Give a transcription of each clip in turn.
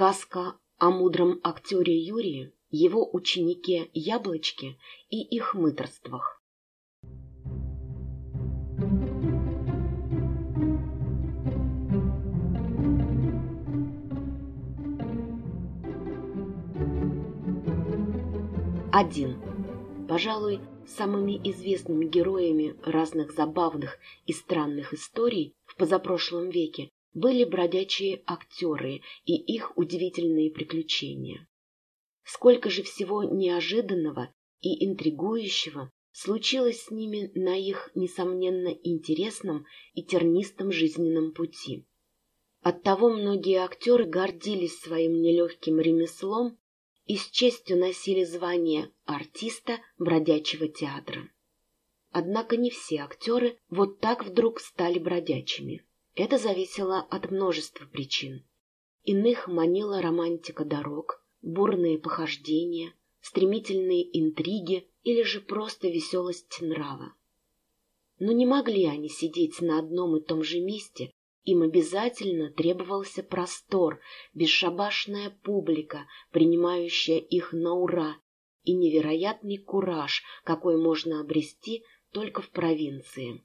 Сказка о мудром актере Юрии, его ученике Яблочке и их мыторствах. Один. Пожалуй, самыми известными героями разных забавных и странных историй в позапрошлом веке были бродячие актеры и их удивительные приключения. Сколько же всего неожиданного и интригующего случилось с ними на их, несомненно, интересном и тернистом жизненном пути. Оттого многие актеры гордились своим нелегким ремеслом и с честью носили звание артиста бродячего театра. Однако не все актеры вот так вдруг стали бродячими. Это зависело от множества причин. Иных манила романтика дорог, бурные похождения, стремительные интриги или же просто веселость нрава. Но не могли они сидеть на одном и том же месте, им обязательно требовался простор, бесшабашная публика, принимающая их на ура, и невероятный кураж, какой можно обрести только в провинции.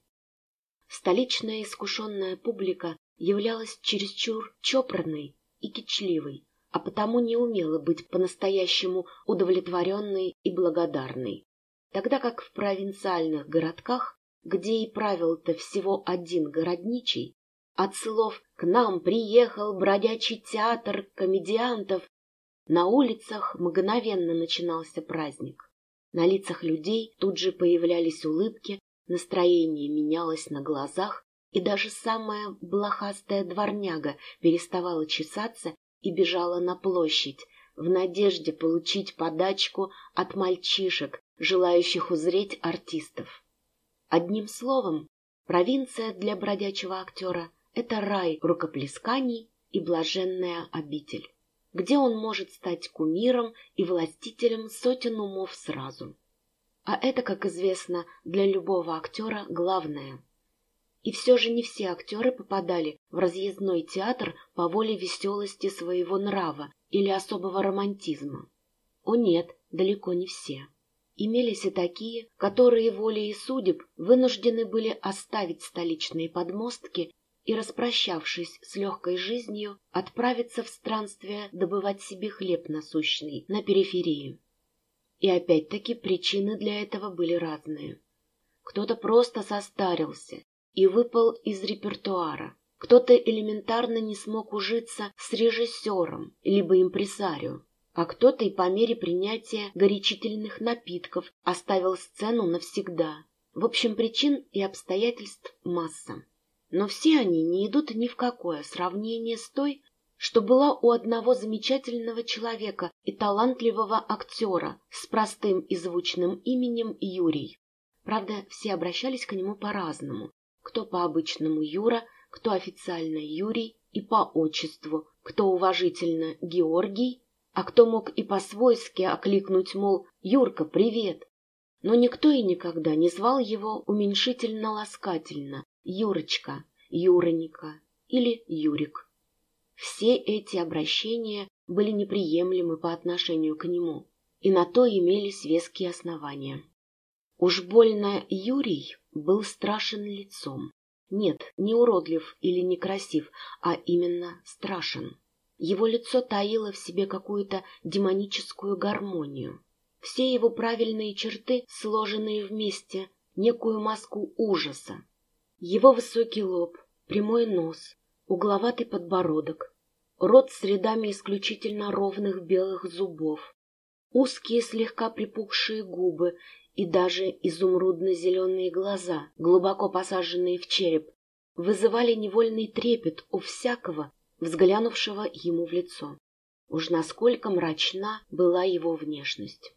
Столичная искушенная публика являлась чересчур чопорной и кичливой, а потому не умела быть по-настоящему удовлетворенной и благодарной. Тогда как в провинциальных городках, где и правил-то всего один городничий, от слов «к нам приехал бродячий театр комедиантов» на улицах мгновенно начинался праздник. На лицах людей тут же появлялись улыбки, Настроение менялось на глазах, и даже самая блохастая дворняга переставала чесаться и бежала на площадь, в надежде получить подачку от мальчишек, желающих узреть артистов. Одним словом, провинция для бродячего актера — это рай рукоплесканий и блаженная обитель, где он может стать кумиром и властителем сотен умов сразу. А это, как известно, для любого актера главное. И все же не все актеры попадали в разъездной театр по воле веселости своего нрава или особого романтизма. О нет, далеко не все. Имелись и такие, которые волей и судеб вынуждены были оставить столичные подмостки и, распрощавшись с легкой жизнью, отправиться в странствие добывать себе хлеб насущный на периферии. И опять-таки причины для этого были разные. Кто-то просто состарился и выпал из репертуара, кто-то элементарно не смог ужиться с режиссером либо импресарио, а кто-то и по мере принятия горячительных напитков оставил сцену навсегда. В общем, причин и обстоятельств масса. Но все они не идут ни в какое сравнение с той, что была у одного замечательного человека и талантливого актера с простым и звучным именем Юрий. Правда, все обращались к нему по-разному. Кто по-обычному Юра, кто официально Юрий и по отчеству, кто уважительно Георгий, а кто мог и по-свойски окликнуть, мол, «Юрка, привет!» Но никто и никогда не звал его уменьшительно-ласкательно «Юрочка», «Юроника» или «Юрик». Все эти обращения были неприемлемы по отношению к нему, и на то имелись веские основания. Уж больно Юрий был страшен лицом. Нет, не уродлив или некрасив, а именно страшен. Его лицо таило в себе какую-то демоническую гармонию. Все его правильные черты, сложенные вместе, некую маску ужаса. Его высокий лоб, прямой нос, угловатый подбородок, рот с рядами исключительно ровных белых зубов, узкие слегка припухшие губы и даже изумрудно-зеленые глаза, глубоко посаженные в череп, вызывали невольный трепет у всякого, взглянувшего ему в лицо. Уж насколько мрачна была его внешность.